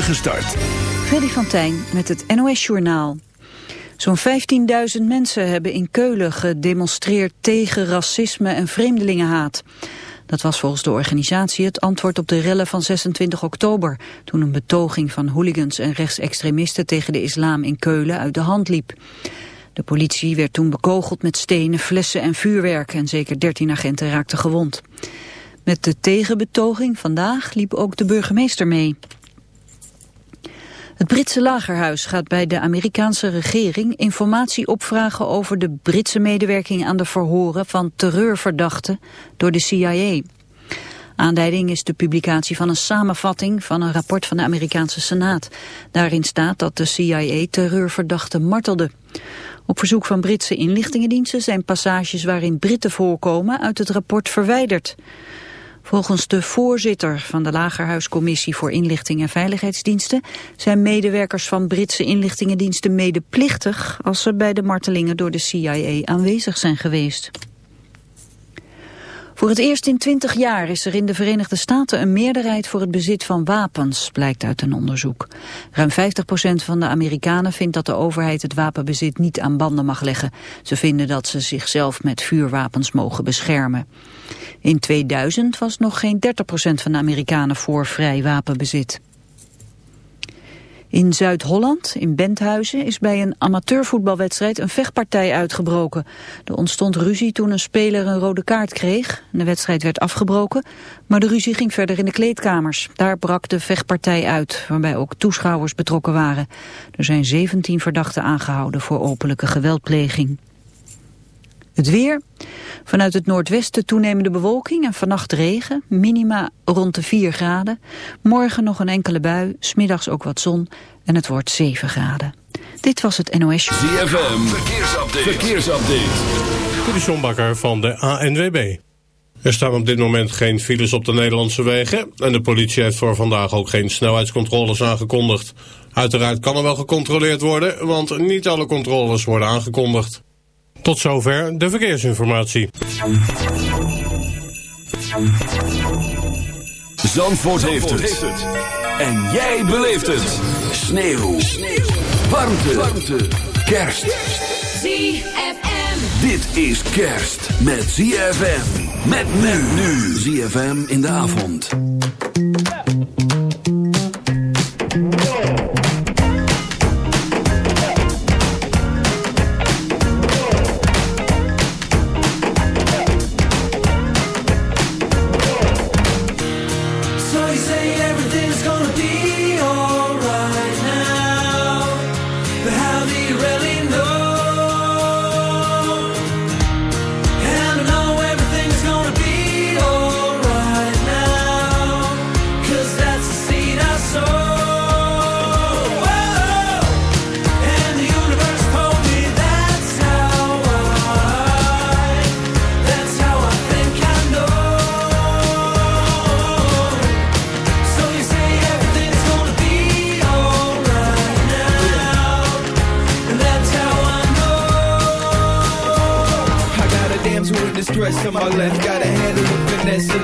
Gestart. Freddy van Tijn met het NOS-journaal. Zo'n 15.000 mensen hebben in Keulen gedemonstreerd tegen racisme en vreemdelingenhaat. Dat was volgens de organisatie het antwoord op de rellen van 26 oktober... toen een betoging van hooligans en rechtsextremisten tegen de islam in Keulen uit de hand liep. De politie werd toen bekogeld met stenen, flessen en vuurwerk... en zeker 13 agenten raakten gewond. Met de tegenbetoging vandaag liep ook de burgemeester mee. Het Britse lagerhuis gaat bij de Amerikaanse regering informatie opvragen over de Britse medewerking aan de verhoren van terreurverdachten door de CIA. Aanleiding is de publicatie van een samenvatting van een rapport van de Amerikaanse Senaat. Daarin staat dat de CIA terreurverdachten martelde. Op verzoek van Britse inlichtingendiensten zijn passages waarin Britten voorkomen uit het rapport verwijderd. Volgens de voorzitter van de Lagerhuiscommissie voor Inlichting en Veiligheidsdiensten zijn medewerkers van Britse inlichtingendiensten medeplichtig als ze bij de martelingen door de CIA aanwezig zijn geweest. Voor het eerst in twintig jaar is er in de Verenigde Staten een meerderheid voor het bezit van wapens, blijkt uit een onderzoek. Ruim 50% van de Amerikanen vindt dat de overheid het wapenbezit niet aan banden mag leggen. Ze vinden dat ze zichzelf met vuurwapens mogen beschermen. In 2000 was nog geen 30% van de Amerikanen voor vrij wapenbezit. In Zuid-Holland, in Benthuizen, is bij een amateurvoetbalwedstrijd een vechtpartij uitgebroken. Er ontstond ruzie toen een speler een rode kaart kreeg. De wedstrijd werd afgebroken, maar de ruzie ging verder in de kleedkamers. Daar brak de vechtpartij uit, waarbij ook toeschouwers betrokken waren. Er zijn 17 verdachten aangehouden voor openlijke geweldpleging. Het weer. Vanuit het noordwesten toenemende bewolking en vannacht regen. Minima rond de 4 graden. Morgen nog een enkele bui. Smiddags ook wat zon. En het wordt 7 graden. Dit was het NOS. ZFM. Verkeersupdate. Verkeersupdate. De Sjombakker van de ANWB. Er staan op dit moment geen files op de Nederlandse wegen. En de politie heeft voor vandaag ook geen snelheidscontroles aangekondigd. Uiteraard kan er wel gecontroleerd worden, want niet alle controles worden aangekondigd. Tot zover de verkeersinformatie. Zandvoort, heeft, het. En jij beleeft het. Sneeuw. Sneeuw. Warmte. Warmte. Kerst. ZFM. Dit is kerst met ZFM. Met men nu. ZFM in de avond.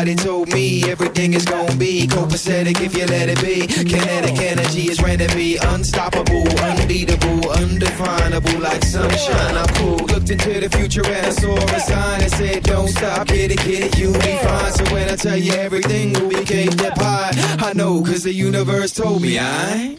Somebody told me everything is gonna be copacetic if you let it be. Kinetic energy is randomly unstoppable, unbeatable, undefinable, like sunshine. I. Looked into the future and I saw a sign that said, Don't stop, get it, get it, you'll be fine. So when I tell you everything, we came that pie, I know, cause the universe told me I.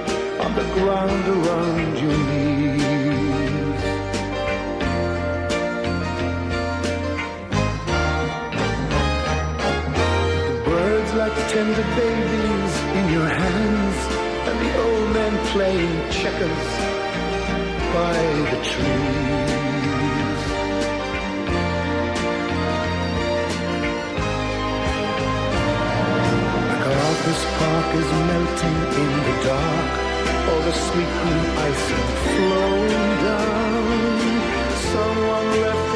on the ground around your knees. The birds like tender babies in your hands, and the old men playing checkers by the trees. The park is melting in the dark the sweet ice flowing down. Someone left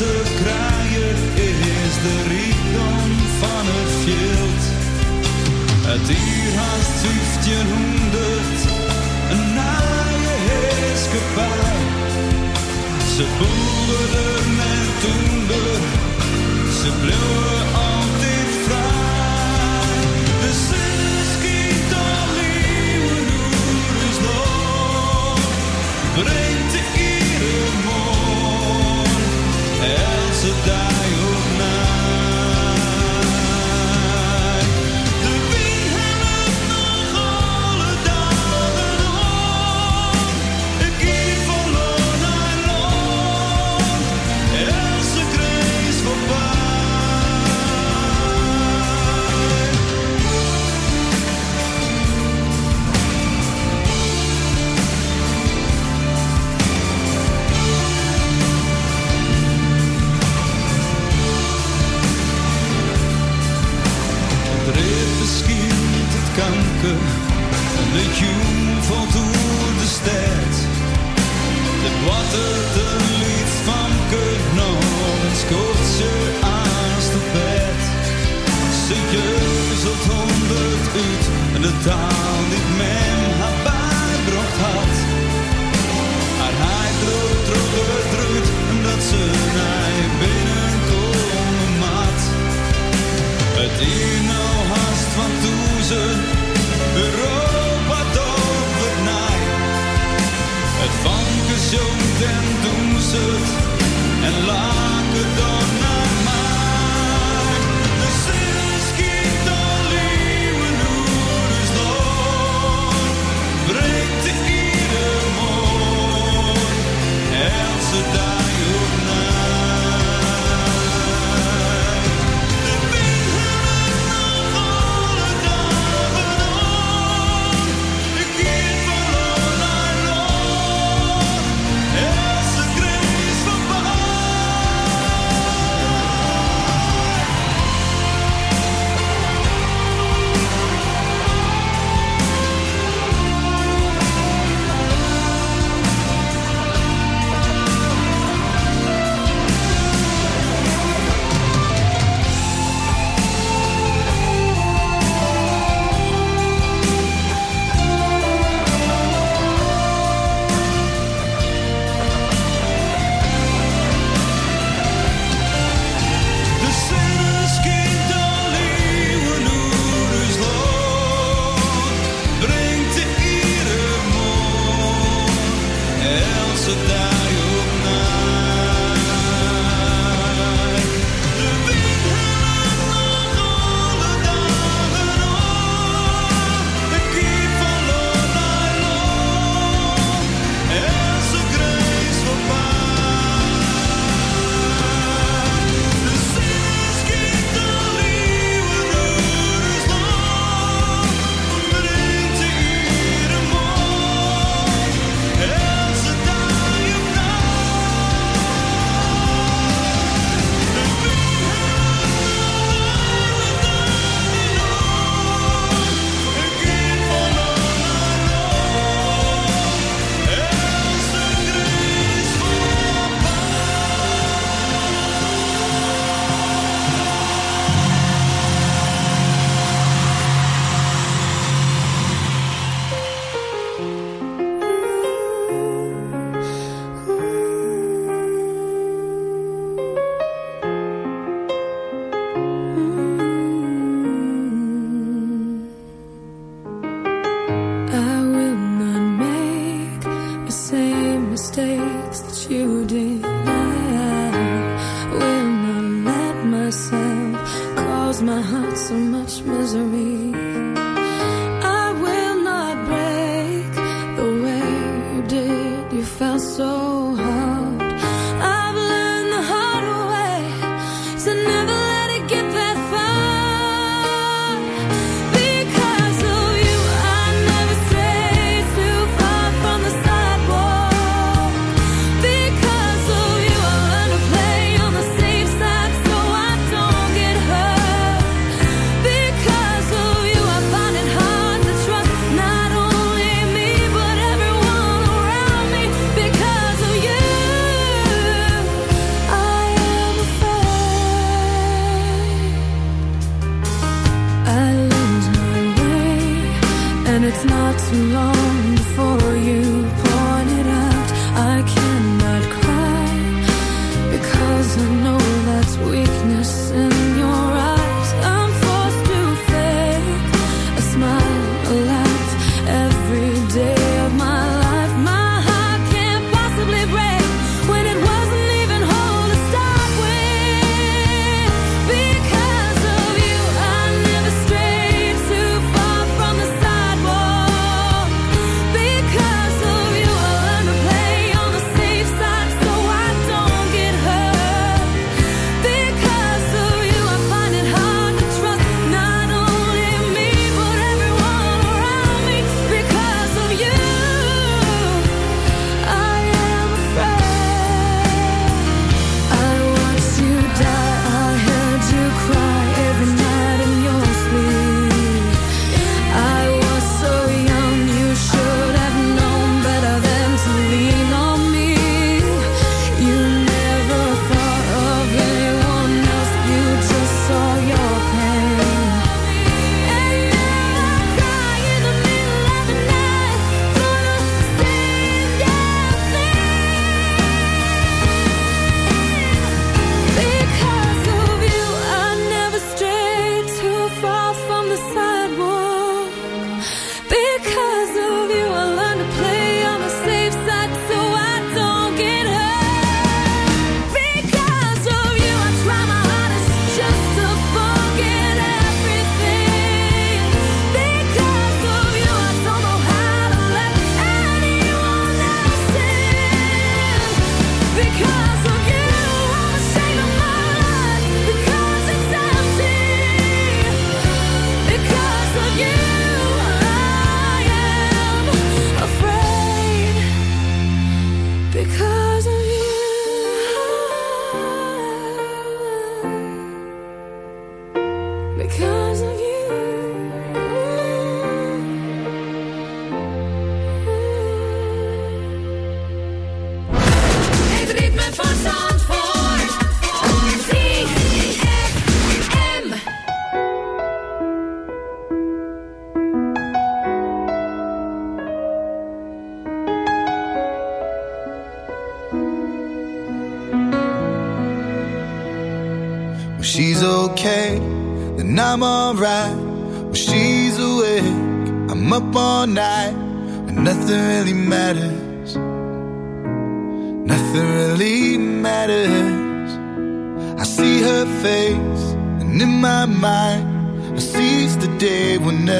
Franse kraaien is de rijkdom van het veld. Het uur haast 1500, een naaie heerskepaar. Ze boeren met toender, ze bleven altijd vrij. De zon schiet al nieuwe is nog breed.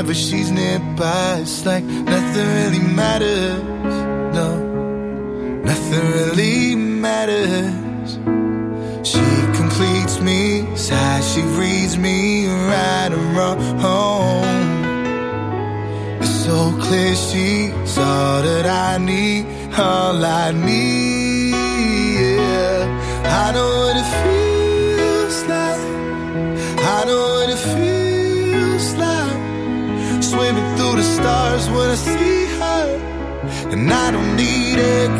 whenever she's nearby, it's like nothing really matters. No, nothing really matters. She completes me, it's she reads me, right and wrong. It's so clear she's all that I need, all I need. gonna see her, and I don't need it.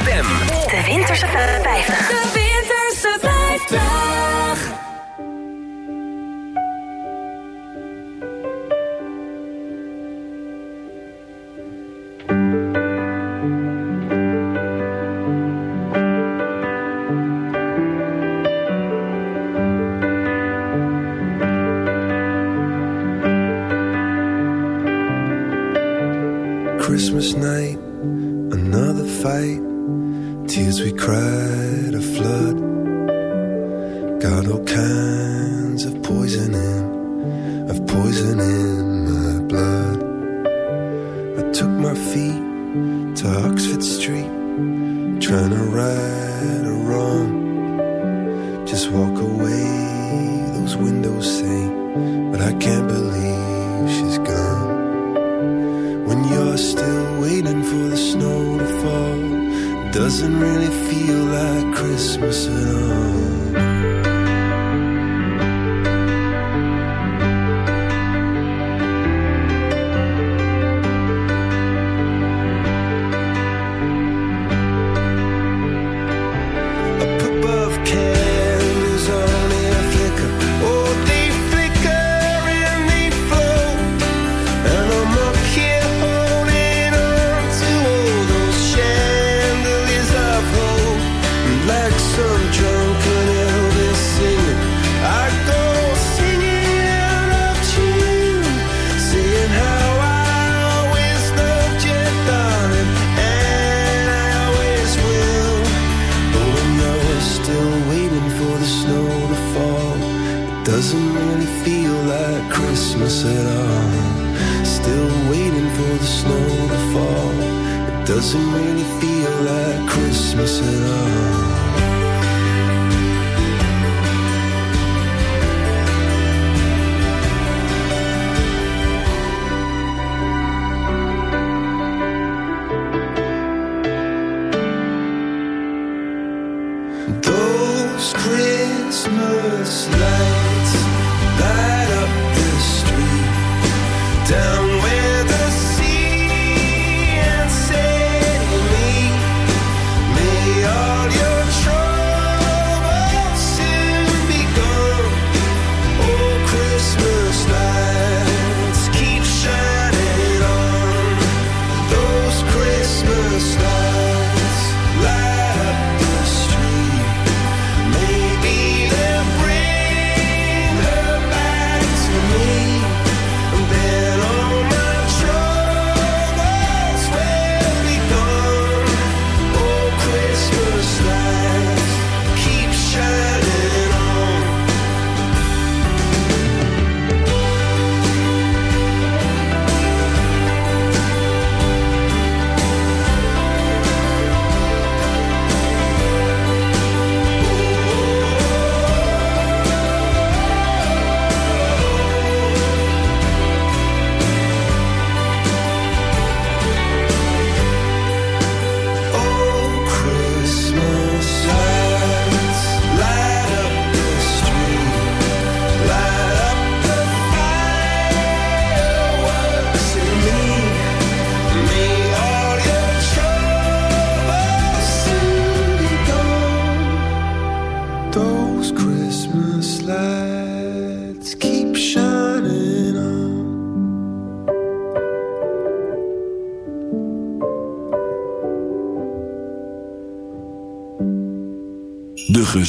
stem. De Winterse 50.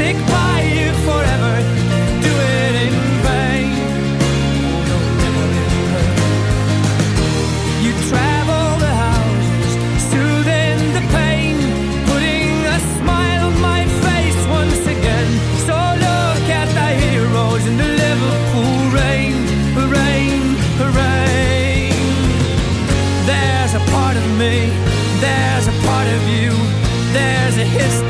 stick by you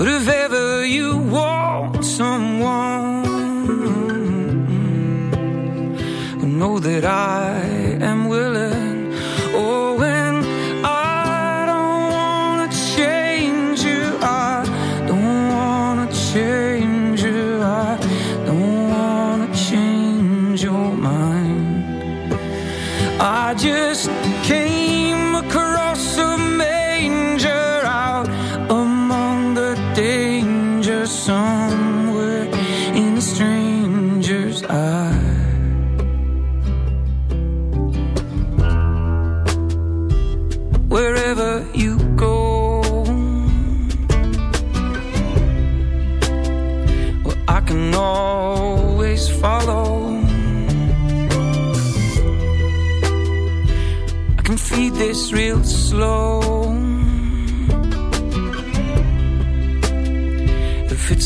But if ever you want someone, know that I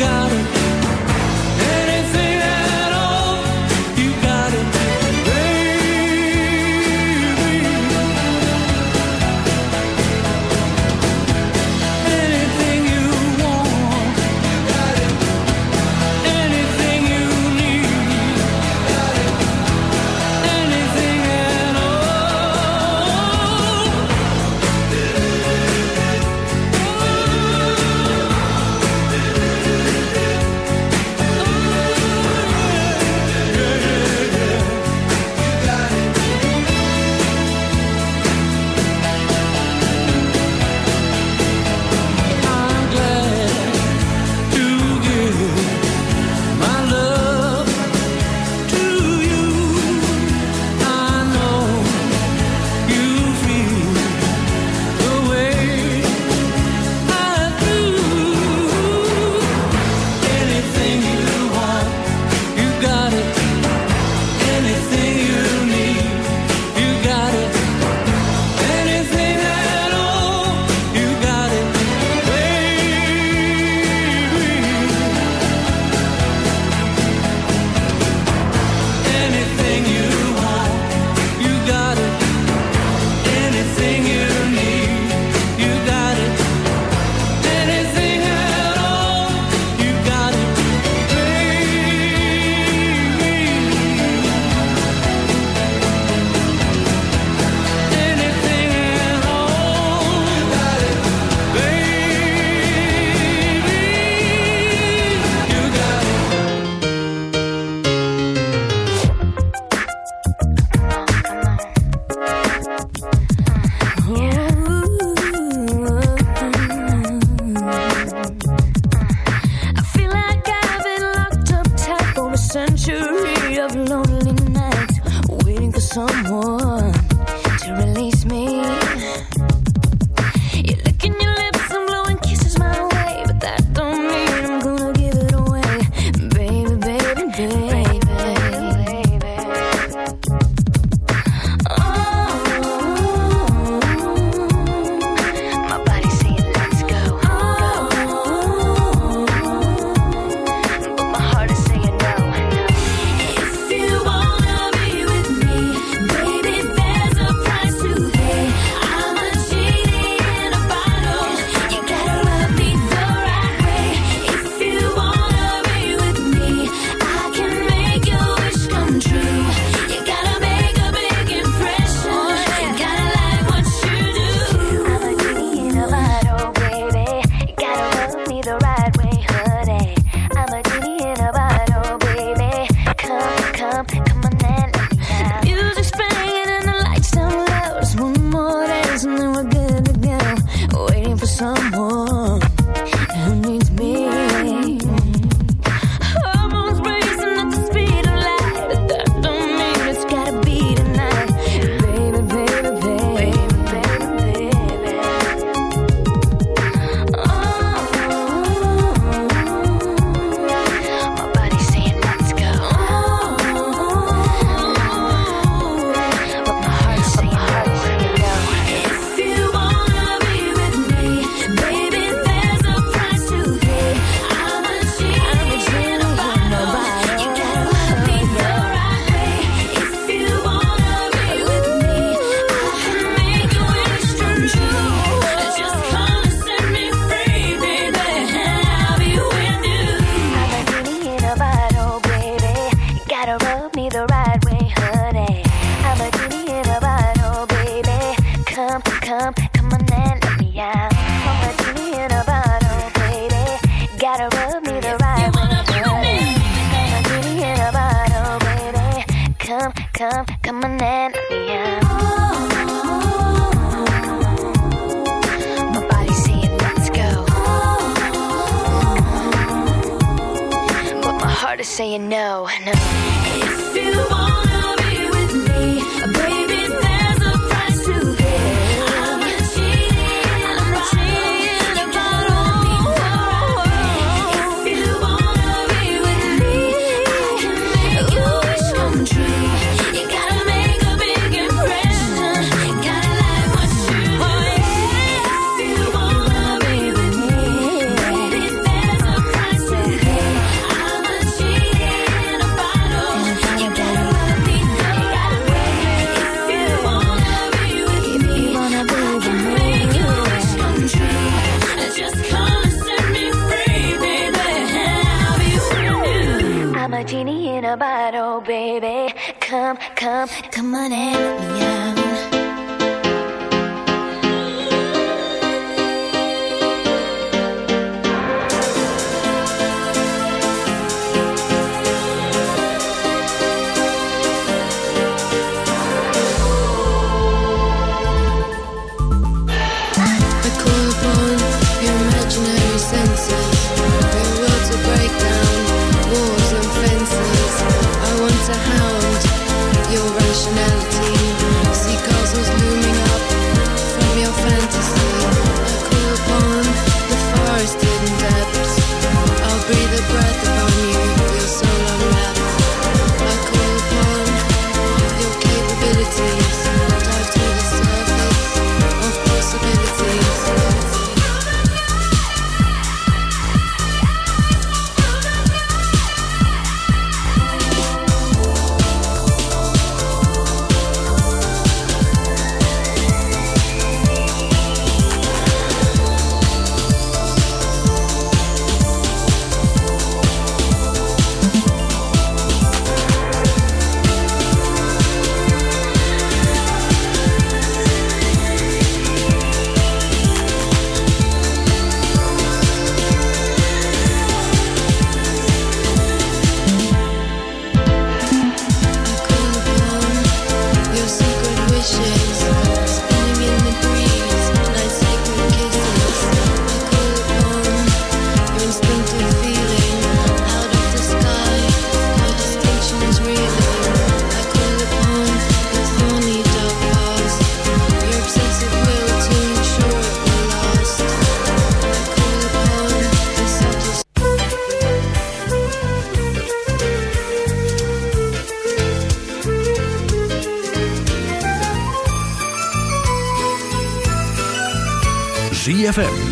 got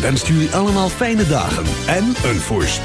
en stuur je allemaal fijne dagen en een voorspoed.